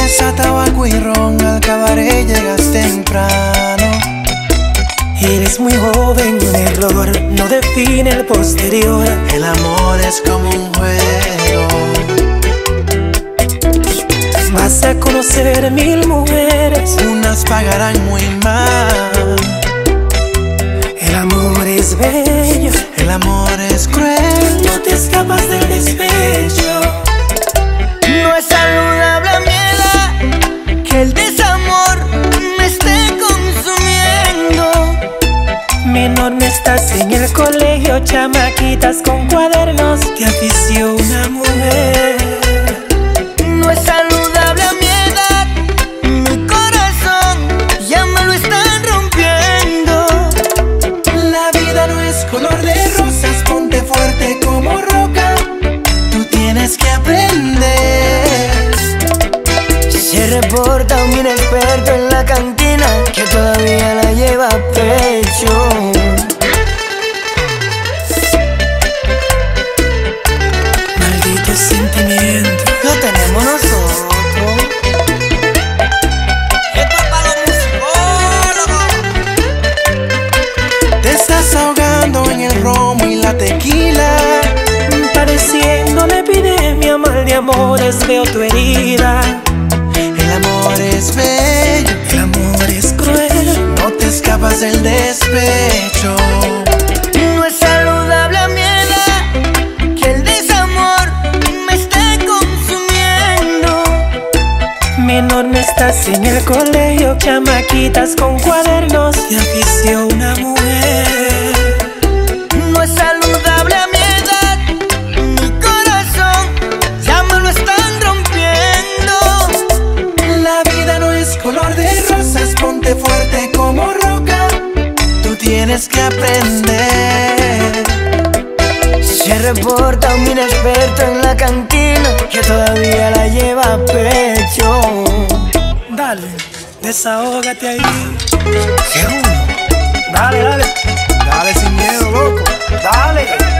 cerveza, tabaco y ron, al cabaret llegas temprano. Eres muy joven, un error no define el posterior. El amor es como un juego. Vas a conocer mil mujeres, unas pagarán muy mal. El amor es bello, el amor es cruel, no te escapas del despecho. Menor no estás en el colegio, chamaquitas con cuadernos que afició una mujer. No es saludable a mi edad, mi corazón ya me lo están rompiendo. La vida no es color de rosas, ponte fuerte como roca. Tú tienes que aprender. Se reporta un inexperto el romo y la tequila. Padeciendo la epidemia, mal de amores, veo tu herida. El amor es bello, el amor es cruel. No te escapas del despecho. No es saludable a que el desamor me esté consumiendo. Menor no estás en el colegio, chamaquitas con cuadernos que afició una mujer. Tienes que aprender. Se reporta un inexperto en la cantina que todavía la lleva a pecho. Dale, desahógate ahí. ¿Qué uno? Dale, dale. Dale sin miedo, loco. Dale.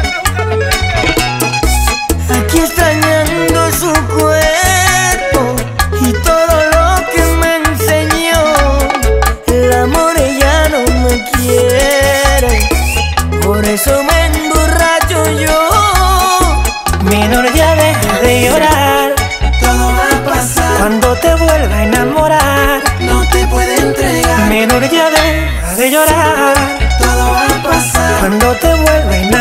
Menor ya deja de llorar. Todo va a pasar. Cuando te vuelva